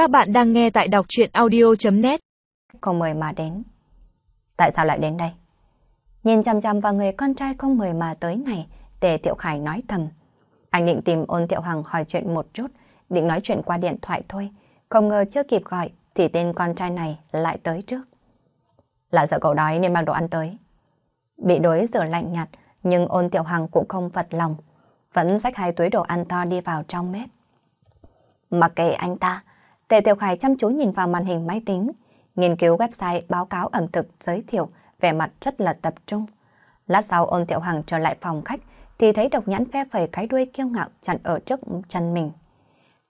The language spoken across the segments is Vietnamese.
Các bạn đang nghe tại đọc chuyện audio.net Không mời mà đến. Tại sao lại đến đây? Nhìn chăm chăm vào người con trai không mời mà tới này, Tề Tiệu Khải nói thầm. Anh định tìm ôn Tiệu Hằng hỏi chuyện một chút, định nói chuyện qua điện thoại thôi. Không ngờ chưa kịp gọi thì tên con trai này lại tới trước. Là sợ cậu đói nên mang đồ ăn tới. Bị đối giờ lạnh nhạt, nhưng ôn Tiệu Hằng cũng không vật lòng. Vẫn xách hai túi đồ ăn to đi vào trong bếp. Mặc kệ anh ta, Tề Tiểu Khải chăm chú nhìn vào màn hình máy tính, nghiên cứu website báo cáo ẩm thực giới thiệu, vẻ mặt rất là tập trung. Lát sau ôn Tiểu Hằng trở lại phòng khách, thì thấy độc nhãn phe phẩy cái đuôi kiêu ngạo chặn ở trước chân mình.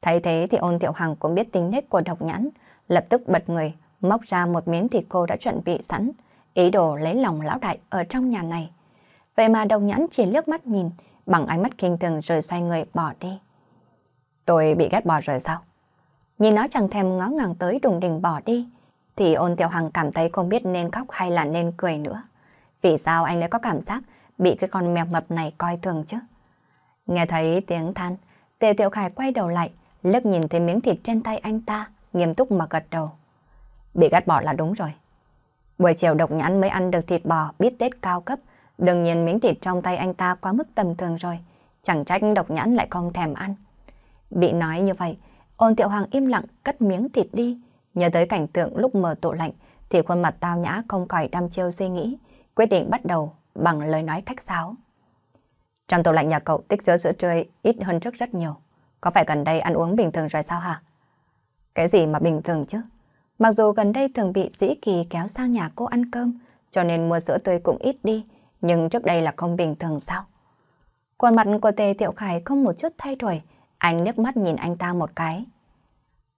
Thấy thế thì ôn Tiểu Hằng cũng biết tính nết của độc nhãn, lập tức bật người, móc ra một miếng thịt cô đã chuẩn bị sẵn, ý đồ lấy lòng lão đại ở trong nhà này. Vậy mà độc nhãn chỉ liếc mắt nhìn, bằng ánh mắt kinh thường rồi xoay người bỏ đi. Tôi bị ghét bỏ rồi sao? Nhìn nó chẳng thèm ngó ngàng tới đùng đình bỏ đi, thì ôn tiểu hằng cảm thấy không biết nên khóc hay là nên cười nữa. Vì sao anh lại có cảm giác bị cái con mèo mập này coi thường chứ? Nghe thấy tiếng than, tề tiểu khải quay đầu lại, lướt nhìn thấy miếng thịt trên tay anh ta, nghiêm túc mà gật đầu. Bị gắt bỏ là đúng rồi. Buổi chiều độc nhãn mới ăn được thịt bò biết tết cao cấp, đương nhiên miếng thịt trong tay anh ta quá mức tầm thường rồi, chẳng trách độc nhãn lại không thèm ăn. Bị nói như vậy, ôn tiểu hoàng im lặng cắt miếng thịt đi. Nhớ tới cảnh tượng lúc mở tủ lạnh thì khuôn mặt tao nhã không khỏi đăm chiêu suy nghĩ, quyết định bắt đầu bằng lời nói khách sáo. Trong tủ lạnh nhà cậu tích chứa sữa tươi ít hơn trước rất nhiều. Có phải gần đây ăn uống bình thường rồi sao hả? Cái gì mà bình thường chứ? Mặc dù gần đây thường bị dĩ kỳ kéo sang nhà cô ăn cơm, cho nên mua sữa tươi cũng ít đi, nhưng trước đây là không bình thường sao? Khuôn mặt của Tề Tiệu Khải không một chút thay đổi, anh nước mắt nhìn anh ta một cái.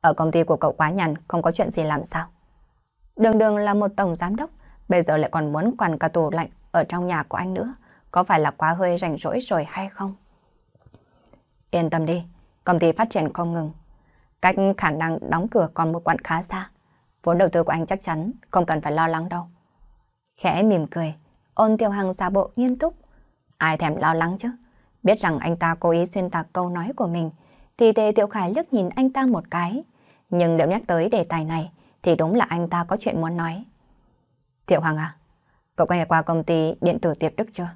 Ở công ty của cậu quá nhàn, không có chuyện gì làm sao? Đường đường là một tổng giám đốc, bây giờ lại còn muốn quản cả tủ lạnh ở trong nhà của anh nữa. Có phải là quá hơi rảnh rỗi rồi hay không? Yên tâm đi, công ty phát triển không ngừng. Cách khả năng đóng cửa còn một quãng khá xa. Vốn đầu tư của anh chắc chắn không cần phải lo lắng đâu. Khẽ mỉm cười, ôn tiêu hằng giả bộ nghiêm túc. Ai thèm lo lắng chứ? Biết rằng anh ta cố ý xuyên tạc câu nói của mình, thì Tề Tiểu Khải liếc nhìn anh ta một cái. Nhưng nếu nhắc tới đề tài này, thì đúng là anh ta có chuyện muốn nói. Tiểu Hoàng à, cậu có nghe qua công ty điện tử Tiệp Đức chưa?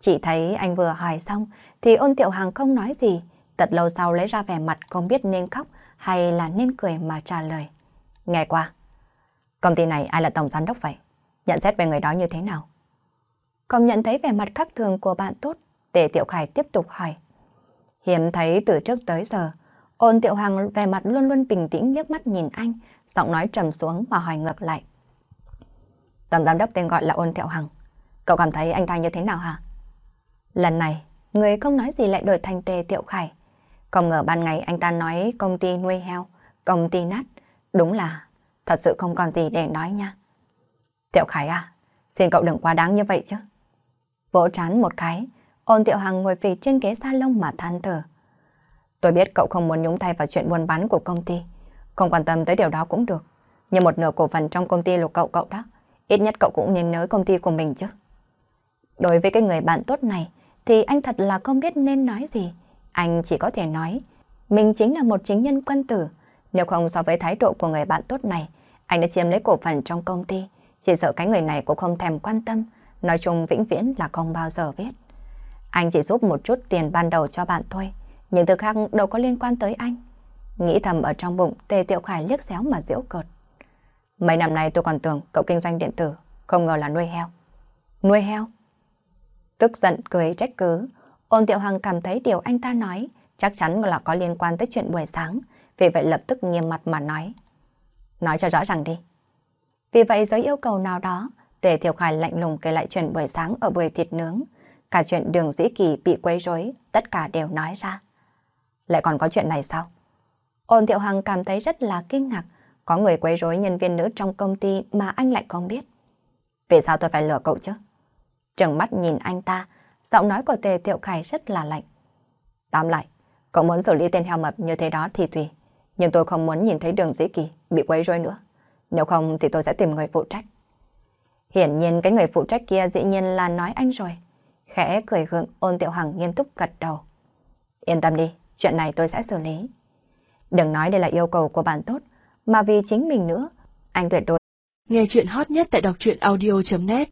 Chỉ thấy anh vừa hỏi xong, thì ôn Tiểu Hoàng không nói gì. Thật lâu sau lấy ra vẻ mặt không biết nên khóc hay là nên cười mà trả lời. Nghe qua, công ty này ai là tổng giám đốc vậy? Nhận xét về người đó như thế nào? Không nhận thấy vẻ mặt khác thường của bạn tốt, Tề Tiểu Khải tiếp tục hỏi. Hiếm thấy từ trước tới giờ, ôn Tiểu Hoàng vẻ mặt luôn luôn bình tĩnh liếc mắt nhìn anh, giọng nói trầm xuống mà hỏi ngược lại. Tổng giám đốc tên gọi là ôn Tiểu Hằng. Cậu cảm thấy anh ta như thế nào hả? Lần này, người không nói gì lại đổi thành Tề Tiểu Khải. Không ngờ ban ngày anh ta nói công ty nuôi heo, công ty nát. Đúng là thật sự không còn gì để nói nha. Tiểu Khải à, xin cậu đừng quá đáng như vậy chứ. Vỗ trán một cái, Ôn Tiểu Hằng ngồi phì trên ghế salon mà than thở. Tôi biết cậu không muốn nhúng tay vào chuyện buôn bán của công ty. Không quan tâm tới điều đó cũng được. Nhưng một nửa cổ phần trong công ty là cậu cậu đó. Ít nhất cậu cũng nên nhớ công ty của mình chứ. Đối với cái người bạn tốt này, thì anh thật là không biết nên nói gì. Anh chỉ có thể nói, mình chính là một chính nhân quân tử. Nếu không so với thái độ của người bạn tốt này, anh đã chiếm lấy cổ phần trong công ty. Chỉ sợ cái người này cũng không thèm quan tâm. Nói chung vĩnh viễn là không bao giờ biết. Anh chỉ giúp một chút tiền ban đầu cho bạn thôi, những thứ khác đâu có liên quan tới anh. Nghĩ thầm ở trong bụng, Tề Tiểu Khải liếc xéo mà giễu cợt. Mấy năm nay tôi còn tưởng cậu kinh doanh điện tử, không ngờ là nuôi heo. Nuôi heo? Tức giận cười trách cứ, ôn Tiểu Hằng cảm thấy điều anh ta nói chắc chắn là có liên quan tới chuyện buổi sáng, vì vậy lập tức nghiêm mặt mà nói. Nói cho rõ ràng đi. Vì vậy dưới yêu cầu nào đó, Tề Tiểu Khải lạnh lùng kể lại chuyện buổi sáng ở buổi thịt nướng, Cả chuyện đường dĩ kỳ bị quấy rối, tất cả đều nói ra. Lại còn có chuyện này sao? Ôn Thiệu Hằng cảm thấy rất là kinh ngạc. Có người quấy rối nhân viên nữ trong công ty mà anh lại không biết. Vì sao tôi phải lừa cậu chứ? Trừng mắt nhìn anh ta, giọng nói của Tề Thiệu Khải rất là lạnh. Tóm lại, cậu muốn xử lý tên heo mập như thế đó thì tùy. Nhưng tôi không muốn nhìn thấy đường dĩ kỳ bị quấy rối nữa. Nếu không thì tôi sẽ tìm người phụ trách. Hiển nhiên cái người phụ trách kia dĩ nhiên là nói anh rồi. Khẽ cười gượng ôn tiểu hằng nghiêm túc gật đầu. Yên tâm đi, chuyện này tôi sẽ xử lý. Đừng nói đây là yêu cầu của bạn tốt, mà vì chính mình nữa, anh tuyệt đối. Nghe chuyện hot nhất tại đọc truyện audio.net